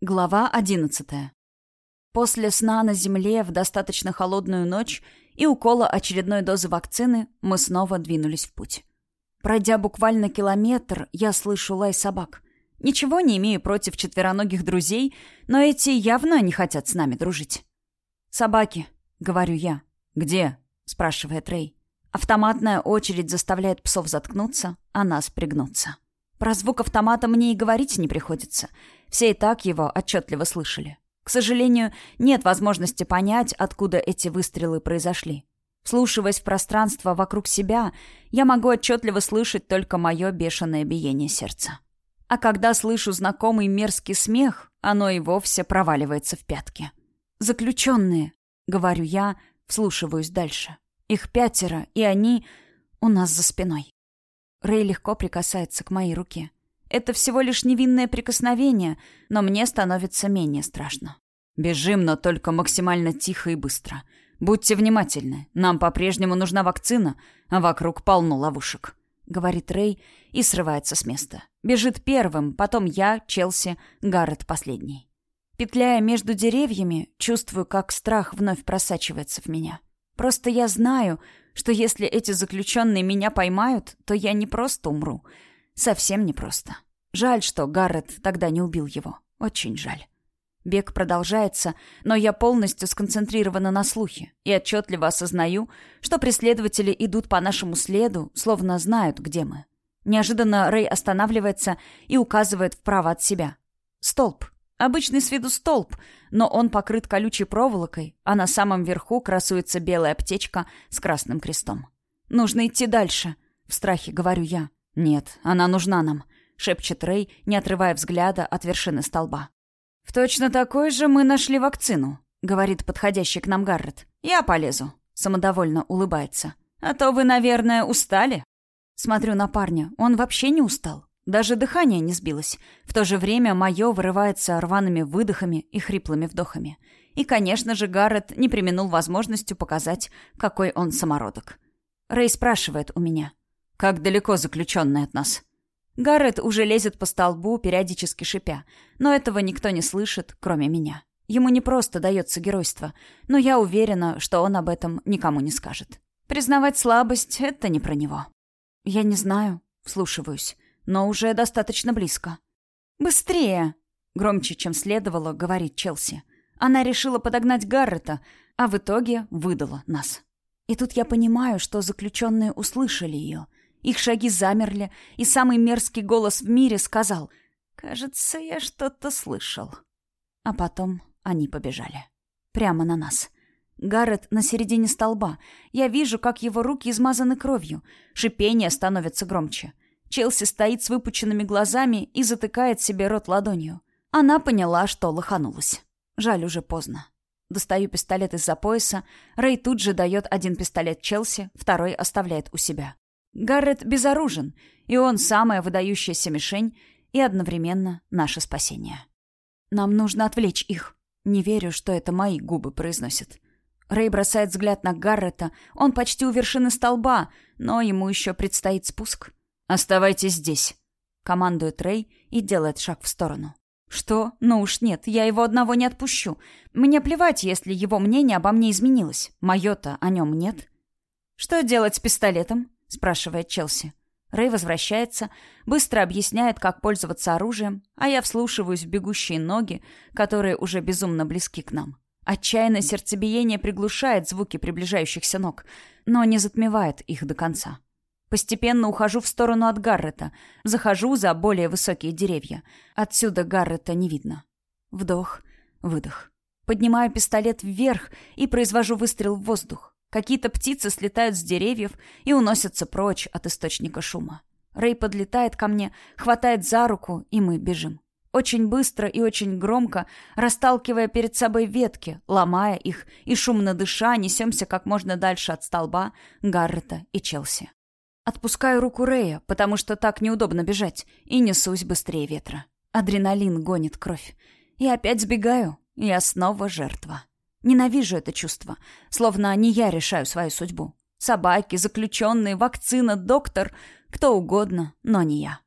Глава одиннадцатая. После сна на земле в достаточно холодную ночь и укола очередной дозы вакцины мы снова двинулись в путь. Пройдя буквально километр, я слышу лай собак. Ничего не имею против четвероногих друзей, но эти явно не хотят с нами дружить. «Собаки», — говорю я. «Где?» — спрашивает Рэй. Автоматная очередь заставляет псов заткнуться, а нас пригнуться. Про звук автомата мне и говорить не приходится — все и так его отчетливо слышали. К сожалению, нет возможности понять, откуда эти выстрелы произошли. Вслушиваясь в пространство вокруг себя, я могу отчетливо слышать только мое бешеное биение сердца. А когда слышу знакомый мерзкий смех, оно и вовсе проваливается в пятки. «Заключенные», — говорю я, вслушиваюсь дальше. «Их пятеро, и они у нас за спиной». Рэй легко прикасается к моей руке. Это всего лишь невинное прикосновение, но мне становится менее страшно. Бежим, но только максимально тихо и быстро. Будьте внимательны. Нам по-прежнему нужна вакцина, а вокруг полно ловушек. Говорит Рэй и срывается с места. Бежит первым, потом я, Челси, Гаррет последний. Петляя между деревьями, чувствую, как страх вновь просачивается в меня. Просто я знаю, что если эти заключенные меня поймают, то я не просто умру — Совсем непросто. Жаль, что Гаррет тогда не убил его. Очень жаль. Бег продолжается, но я полностью сконцентрирована на слухе и отчетливо осознаю, что преследователи идут по нашему следу, словно знают, где мы. Неожиданно Рэй останавливается и указывает вправо от себя. Столб. Обычный с виду столб, но он покрыт колючей проволокой, а на самом верху красуется белая аптечка с красным крестом. «Нужно идти дальше», — в страхе говорю я. «Нет, она нужна нам», — шепчет Рэй, не отрывая взгляда от вершины столба. «В точно такой же мы нашли вакцину», — говорит подходящий к нам Гаррет. «Я полезу», — самодовольно улыбается. «А то вы, наверное, устали?» Смотрю на парня. Он вообще не устал. Даже дыхание не сбилось. В то же время мое вырывается рваными выдохами и хриплыми вдохами. И, конечно же, Гаррет не применул возможностью показать, какой он самородок. Рэй спрашивает у меня. Как далеко заключенный от нас?» Гаррет уже лезет по столбу, периодически шипя, но этого никто не слышит, кроме меня. Ему не просто дается геройство, но я уверена, что он об этом никому не скажет. Признавать слабость — это не про него. Я не знаю, вслушиваюсь, но уже достаточно близко. «Быстрее!» — громче, чем следовало, говорит Челси. Она решила подогнать Гаррета, а в итоге выдала нас. И тут я понимаю, что заключенные услышали ее — их шаги замерли, и самый мерзкий голос в мире сказал «Кажется, я что-то слышал». А потом они побежали. Прямо на нас. Гаррет на середине столба. Я вижу, как его руки измазаны кровью. Шипение становится громче. Челси стоит с выпученными глазами и затыкает себе рот ладонью. Она поняла, что лоханулась. Жаль, уже поздно. Достаю пистолет из-за пояса. Рэй тут же дает один пистолет Челси, второй оставляет у себя. Гаррет безоружен, и он самая выдающаяся мишень и одновременно наше спасение. Нам нужно отвлечь их. Не верю, что это мои губы произносят. Рэй бросает взгляд на Гаррета. Он почти у вершины столба, но ему еще предстоит спуск. «Оставайтесь здесь», — командует Рэй и делает шаг в сторону. «Что? Ну уж нет, я его одного не отпущу. Мне плевать, если его мнение обо мне изменилось. Мое-то о нем нет». «Что делать с пистолетом?» — спрашивает Челси. Рэй возвращается, быстро объясняет, как пользоваться оружием, а я вслушиваюсь в бегущие ноги, которые уже безумно близки к нам. Отчаянное сердцебиение приглушает звуки приближающихся ног, но не затмевает их до конца. Постепенно ухожу в сторону от Гаррета, захожу за более высокие деревья. Отсюда Гаррета не видно. Вдох, выдох. Поднимаю пистолет вверх и произвожу выстрел в воздух. Какие-то птицы слетают с деревьев и уносятся прочь от источника шума. Рэй подлетает ко мне, хватает за руку, и мы бежим. Очень быстро и очень громко, расталкивая перед собой ветки, ломая их и шумно дыша, несемся как можно дальше от столба, Гаррета и Челси. Отпускаю руку Рэя, потому что так неудобно бежать, и несусь быстрее ветра. Адреналин гонит кровь. И опять сбегаю. Я снова жертва. Ненавижу это чувство, словно не я решаю свою судьбу. Собаки, заключенные, вакцина, доктор, кто угодно, но не я.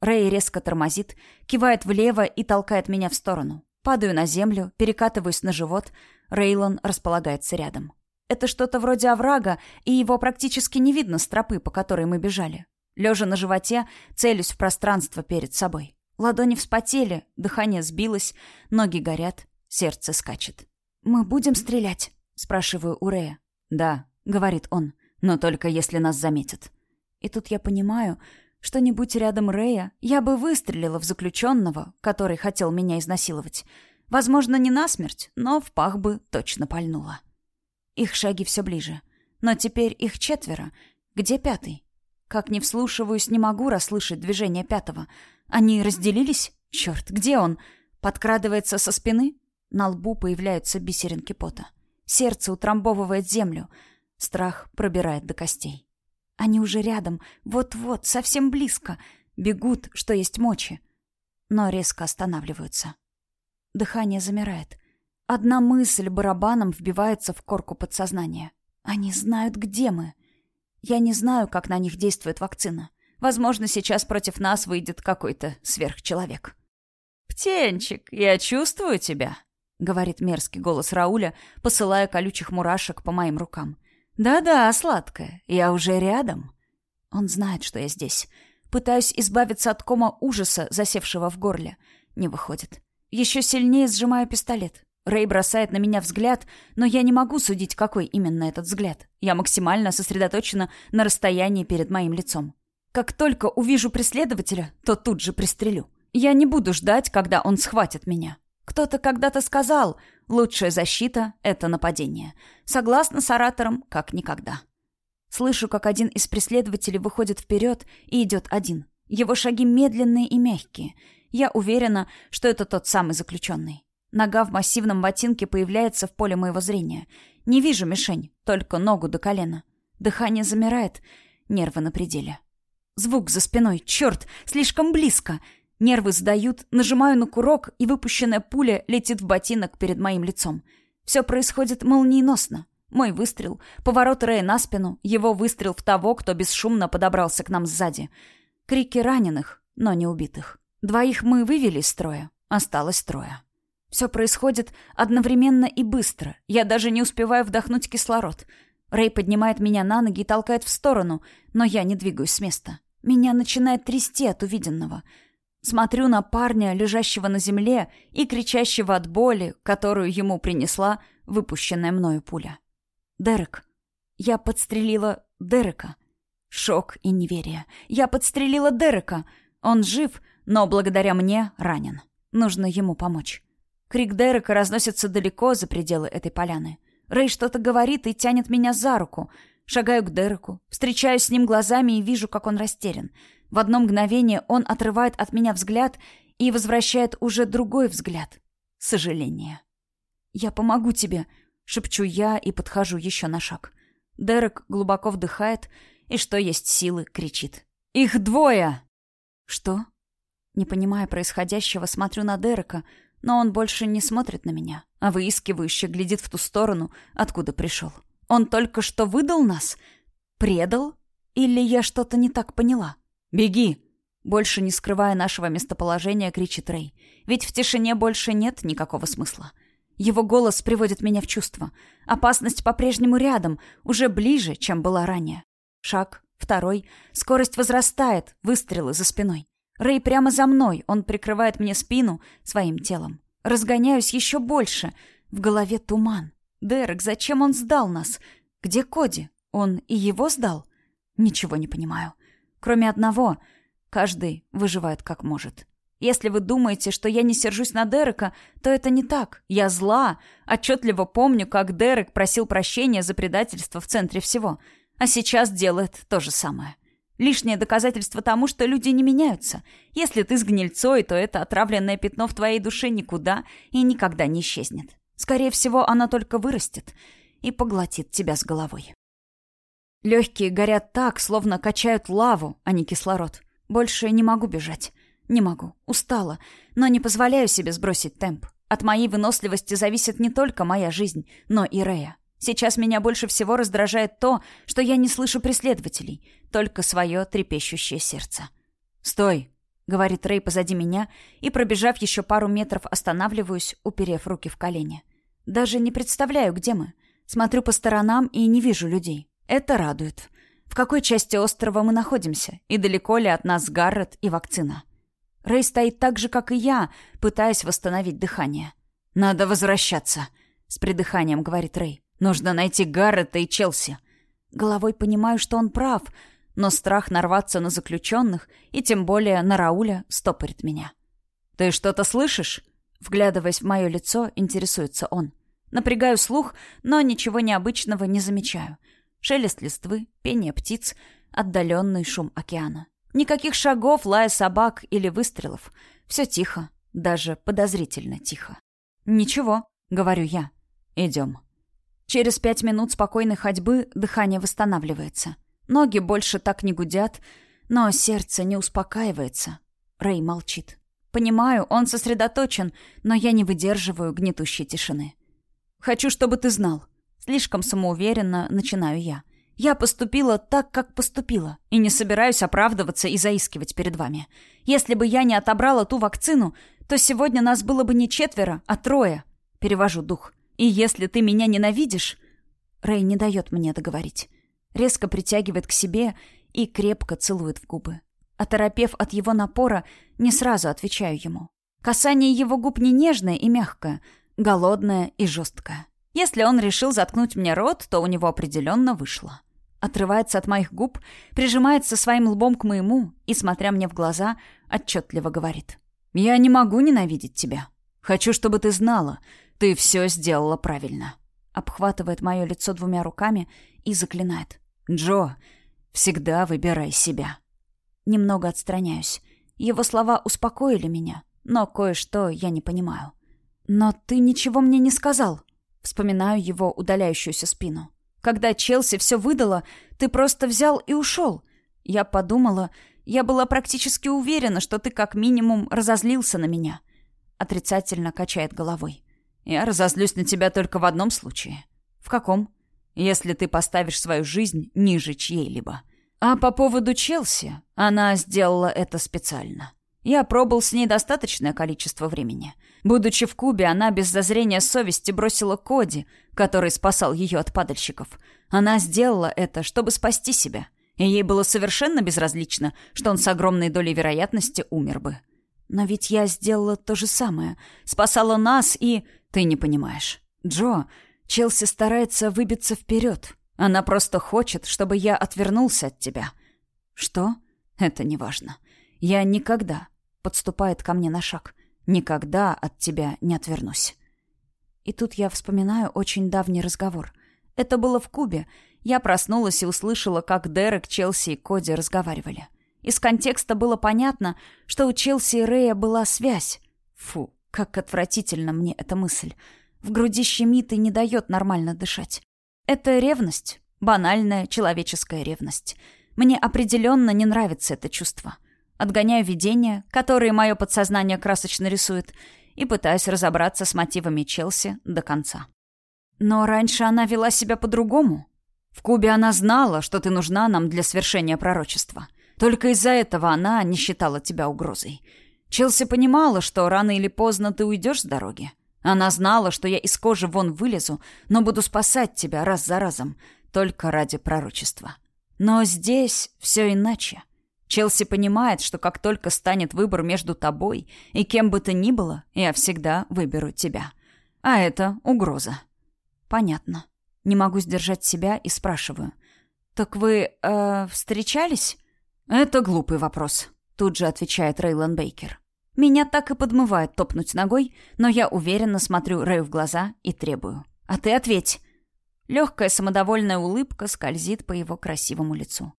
Рэй резко тормозит, кивает влево и толкает меня в сторону. Падаю на землю, перекатываюсь на живот. Рейлон располагается рядом. Это что-то вроде оврага, и его практически не видно с тропы, по которой мы бежали. Лежа на животе, целюсь в пространство перед собой. Ладони вспотели, дыхание сбилось, ноги горят, сердце скачет. «Мы будем стрелять?» — спрашиваю у Рея. «Да», — говорит он, — «но только если нас заметят». И тут я понимаю, что не будь рядом Рея, я бы выстрелила в заключенного, который хотел меня изнасиловать. Возможно, не насмерть, но в пах бы точно пальнула. Их шаги все ближе. Но теперь их четверо. Где пятый? Как не вслушиваюсь, не могу расслышать движение пятого. Они разделились? Черт, где он? Подкрадывается со спины? На лбу появляются бисеринки пота. Сердце утрамбовывает землю. Страх пробирает до костей. Они уже рядом, вот-вот, совсем близко. Бегут, что есть мочи. Но резко останавливаются. Дыхание замирает. Одна мысль барабаном вбивается в корку подсознания. Они знают, где мы. Я не знаю, как на них действует вакцина. Возможно, сейчас против нас выйдет какой-то сверхчеловек. «Птенчик, я чувствую тебя», — говорит мерзкий голос Рауля, посылая колючих мурашек по моим рукам. «Да-да, сладкая, я уже рядом». Он знает, что я здесь. Пытаюсь избавиться от кома ужаса, засевшего в горле. Не выходит. Еще сильнее сжимаю пистолет. Рэй бросает на меня взгляд, но я не могу судить, какой именно этот взгляд. Я максимально сосредоточена на расстоянии перед моим лицом. Как только увижу преследователя, то тут же пристрелю. Я не буду ждать, когда он схватит меня. Кто-то когда-то сказал, лучшая защита — это нападение. Согласно с оратором, как никогда. Слышу, как один из преследователей выходит вперед и идет один. Его шаги медленные и мягкие. Я уверена, что это тот самый заключенный. Нога в массивном ботинке появляется в поле моего зрения. Не вижу мишень, только ногу до колена. Дыхание замирает, нервы на пределе. Звук за спиной, черт, слишком близко — Нервы сдают, нажимаю на курок, и выпущенная пуля летит в ботинок перед моим лицом. Все происходит молниеносно. Мой выстрел, поворот Рэя на спину, его выстрел в того, кто бесшумно подобрался к нам сзади. Крики раненых, но не убитых. Двоих мы вывели из строя, осталось трое. Все происходит одновременно и быстро. Я даже не успеваю вдохнуть кислород. Рэй поднимает меня на ноги и толкает в сторону, но я не двигаюсь с места. Меня начинает трясти от увиденного — Смотрю на парня, лежащего на земле и кричащего от боли, которую ему принесла выпущенная мною пуля. Дерек. Я подстрелила Дерека. Шок и неверие. Я подстрелила Дерека. Он жив, но благодаря мне ранен. Нужно ему помочь. Крик Дерека разносится далеко за пределы этой поляны. Рэй что-то говорит и тянет меня за руку. Шагаю к Дереку, встречаюсь с ним глазами и вижу, как он растерян. В одно мгновение он отрывает от меня взгляд и возвращает уже другой взгляд. Сожаление. «Я помогу тебе», — шепчу я и подхожу еще на шаг. Дерек глубоко вдыхает и, что есть силы, кричит. «Их двое!» «Что?» Не понимая происходящего, смотрю на Дерека, но он больше не смотрит на меня, а выискивающе глядит в ту сторону, откуда пришел. Он только что выдал нас? Предал? Или я что-то не так поняла?» «Беги!» Больше не скрывая нашего местоположения, кричит Рэй. Ведь в тишине больше нет никакого смысла. Его голос приводит меня в чувство. Опасность по-прежнему рядом, уже ближе, чем была ранее. Шаг, второй. Скорость возрастает, выстрелы за спиной. Рэй прямо за мной, он прикрывает мне спину своим телом. Разгоняюсь еще больше. В голове туман. Дерек, зачем он сдал нас? Где Коди? Он и его сдал? Ничего не понимаю. Кроме одного, каждый выживает как может. Если вы думаете, что я не сержусь на Дерека, то это не так. Я зла. Отчетливо помню, как Дерек просил прощения за предательство в центре всего. А сейчас делает то же самое. Лишнее доказательство тому, что люди не меняются. Если ты с гнильцой, то это отравленное пятно в твоей душе никуда и никогда не исчезнет. Скорее всего, она только вырастет и поглотит тебя с головой. Легкие горят так, словно качают лаву, а не кислород. Больше не могу бежать. Не могу. Устала. Но не позволяю себе сбросить темп. От моей выносливости зависит не только моя жизнь, но и Рея. Сейчас меня больше всего раздражает то, что я не слышу преследователей, только свое трепещущее сердце. «Стой!» — говорит Рэй позади меня, и, пробежав еще пару метров, останавливаюсь, уперев руки в колени. Даже не представляю, где мы. Смотрю по сторонам и не вижу людей. Это радует. В какой части острова мы находимся? И далеко ли от нас Гаррет и вакцина? Рэй стоит так же, как и я, пытаясь восстановить дыхание. «Надо возвращаться», — с придыханием говорит Рэй. «Нужно найти Гаррета и Челси». Головой понимаю, что он прав, но страх нарваться на заключенных и тем более на Рауля стопорит меня. «Ты что-то слышишь?» Вглядываясь в мое лицо, интересуется он. Напрягаю слух, но ничего необычного не замечаю. Шелест листвы, пение птиц, отдаленный шум океана. Никаких шагов, лая собак или выстрелов. Все тихо, даже подозрительно тихо. «Ничего», — говорю я. «Идем». Через пять минут спокойной ходьбы дыхание восстанавливается. Ноги больше так не гудят, но сердце не успокаивается. Рэй молчит. Понимаю, он сосредоточен, но я не выдерживаю гнетущей тишины. «Хочу, чтобы ты знал». Слишком самоуверенно начинаю я. Я поступила так, как поступила, и не собираюсь оправдываться и заискивать перед вами. Если бы я не отобрала ту вакцину, то сегодня нас было бы не четверо, а трое. Перевожу дух. И если ты меня ненавидишь... Рэй не дает мне договорить резко притягивает к себе и крепко целует в губы. Оторопев от его напора, не сразу отвечаю ему. Касание его губ не нежное и мягкое, голодное и жесткое. Если он решил заткнуть мне рот, то у него определенно вышло. Отрывается от моих губ, прижимается своим лбом к моему и, смотря мне в глаза, отчетливо говорит. «Я не могу ненавидеть тебя. Хочу, чтобы ты знала, ты все сделала правильно». Обхватывает мое лицо двумя руками и заклинает. «Джо, всегда выбирай себя». Немного отстраняюсь. Его слова успокоили меня, но кое-что я не понимаю. «Но ты ничего мне не сказал». Вспоминаю его удаляющуюся спину. «Когда Челси все выдала, ты просто взял и ушел. Я подумала, я была практически уверена, что ты как минимум разозлился на меня». Отрицательно качает головой. «Я разозлюсь на тебя только в одном случае». «В каком?» если ты поставишь свою жизнь ниже чьей-либо. А по поводу Челси, она сделала это специально. Я пробыл с ней достаточное количество времени. Будучи в Кубе, она без зазрения совести бросила Коди, который спасал ее от падальщиков. Она сделала это, чтобы спасти себя. И ей было совершенно безразлично, что он с огромной долей вероятности умер бы. Но ведь я сделала то же самое. Спасала нас и... Ты не понимаешь. Джо, Челси старается выбиться вперед. Она просто хочет, чтобы я отвернулся от тебя. Что? Это не важно. Я никогда, подступает ко мне на шаг, никогда от тебя не отвернусь. И тут я вспоминаю очень давний разговор. Это было в Кубе. Я проснулась и услышала, как Дерек, Челси и Коди разговаривали. Из контекста было понятно, что у Челси и Рэя была связь. Фу, как отвратительно мне эта мысль. В груди щемит и не дает нормально дышать. Это ревность. Банальная человеческая ревность. Мне определенно не нравится это чувство. Отгоняю видения, которые мое подсознание красочно рисует, и пытаюсь разобраться с мотивами Челси до конца. Но раньше она вела себя по-другому. В Кубе она знала, что ты нужна нам для свершения пророчества. Только из-за этого она не считала тебя угрозой. Челси понимала, что рано или поздно ты уйдешь с дороги. Она знала, что я из кожи вон вылезу, но буду спасать тебя раз за разом, только ради пророчества. Но здесь все иначе. Челси понимает, что как только станет выбор между тобой и кем бы то ни было, я всегда выберу тебя. А это угроза. Понятно. Не могу сдержать себя и спрашиваю. «Так вы, э, встречались?» «Это глупый вопрос», — тут же отвечает Рейлан Бейкер. Меня так и подмывает топнуть ногой, но я уверенно смотрю Рэю в глаза и требую. «А ты ответь!» Легкая самодовольная улыбка скользит по его красивому лицу.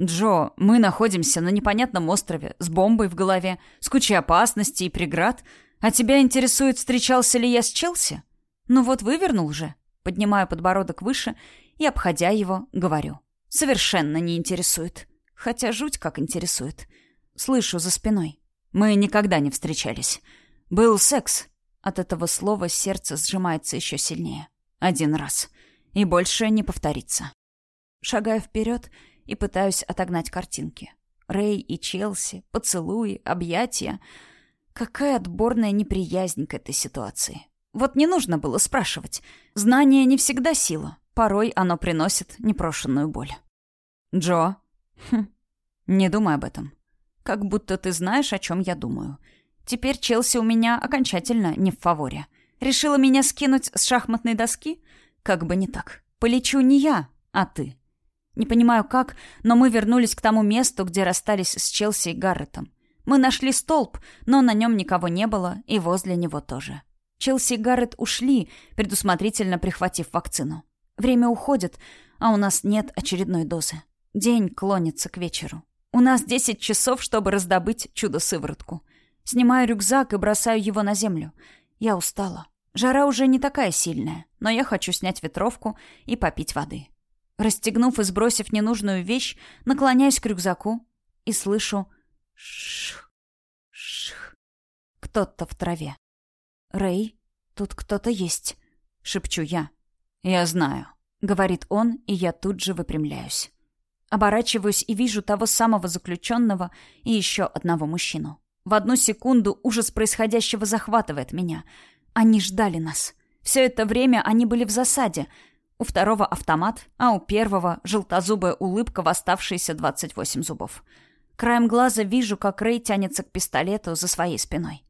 «Джо, мы находимся на непонятном острове, с бомбой в голове, с кучей опасностей и преград. А тебя интересует, встречался ли я с Челси? Ну вот вывернул же». Поднимаю подбородок выше и, обходя его, говорю. «Совершенно не интересует. Хотя жуть как интересует. Слышу за спиной. Мы никогда не встречались. Был секс. От этого слова сердце сжимается еще сильнее. Один раз. И больше не повторится. Шагаю вперед и пытаюсь отогнать картинки. Рэй и Челси, поцелуи, объятия. Какая отборная неприязнь к этой ситуации. Вот не нужно было спрашивать. Знание не всегда сила. Порой оно приносит непрошенную боль. «Джо?» «Хм, не думай об этом. Как будто ты знаешь, о чем я думаю. Теперь Челси у меня окончательно не в фаворе. Решила меня скинуть с шахматной доски? Как бы не так. Полечу не я, а ты. Не понимаю как, но мы вернулись к тому месту, где расстались с Челси и Гарретом. Мы нашли столб, но на нем никого не было, и возле него тоже. Челси и Гаррет ушли, предусмотрительно прихватив вакцину. Время уходит, а у нас нет очередной дозы. День клонится к вечеру. У нас 10 часов, чтобы раздобыть чудо-сыворотку. Снимаю рюкзак и бросаю его на землю. Я устала. Жара уже не такая сильная, но я хочу снять ветровку и попить воды. Расстегнув и сбросив ненужную вещь, наклоняюсь к рюкзаку и слышу шх, шх. Кто-то в траве. «Рэй, тут кто-то есть», — шепчу я. «Я знаю», — говорит он, и я тут же выпрямляюсь. Оборачиваюсь и вижу того самого заключенного и еще одного мужчину. В одну секунду ужас происходящего захватывает меня. Они ждали нас. Все это время они были в засаде. У второго автомат, а у первого желтозубая улыбка в оставшиеся 28 зубов. Краем глаза вижу, как Рэй тянется к пистолету за своей спиной.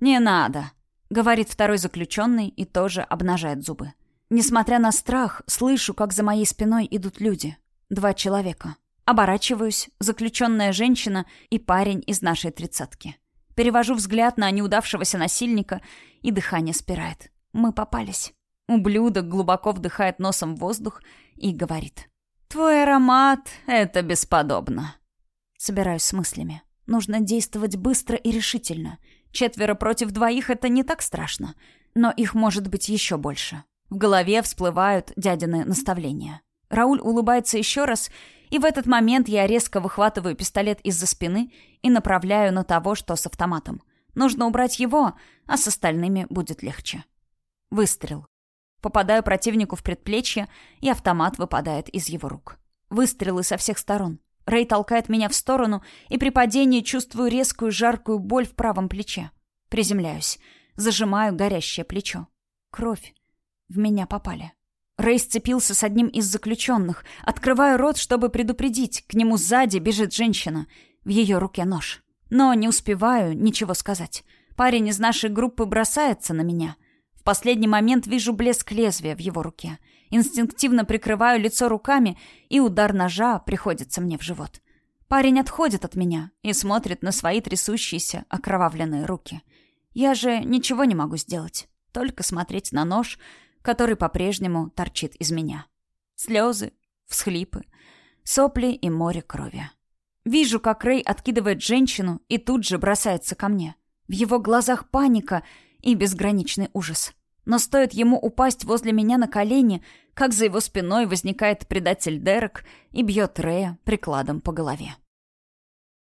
«Не надо», — говорит второй заключенный и тоже обнажает зубы. Несмотря на страх, слышу, как за моей спиной идут люди. Два человека. Оборачиваюсь, заключенная женщина и парень из нашей тридцатки. Перевожу взгляд на неудавшегося насильника, и дыхание спирает. Мы попались. Ублюдок глубоко вдыхает носом воздух и говорит. «Твой аромат — это бесподобно». Собираюсь с мыслями. Нужно действовать быстро и решительно. Четверо против двоих — это не так страшно. Но их может быть еще больше. В голове всплывают дядины наставления. Рауль улыбается еще раз, и в этот момент я резко выхватываю пистолет из-за спины и направляю на того, что с автоматом. Нужно убрать его, а с остальными будет легче. Выстрел. Попадаю противнику в предплечье, и автомат выпадает из его рук. Выстрелы со всех сторон. Рэй толкает меня в сторону, и при падении чувствую резкую жаркую боль в правом плече. Приземляюсь. Зажимаю горящее плечо. Кровь. В меня попали. Рэй сцепился с одним из заключенных. Открываю рот, чтобы предупредить. К нему сзади бежит женщина. В ее руке нож. Но не успеваю ничего сказать. Парень из нашей группы бросается на меня. В последний момент вижу блеск лезвия в его руке. Инстинктивно прикрываю лицо руками, и удар ножа приходится мне в живот. Парень отходит от меня и смотрит на свои трясущиеся, окровавленные руки. Я же ничего не могу сделать. Только смотреть на нож, который по-прежнему торчит из меня. Слезы, всхлипы, сопли и море крови. Вижу, как Рэй откидывает женщину и тут же бросается ко мне. В его глазах паника и безграничный ужас. Но стоит ему упасть возле меня на колени, как за его спиной возникает предатель Дерек и бьет Рэя прикладом по голове.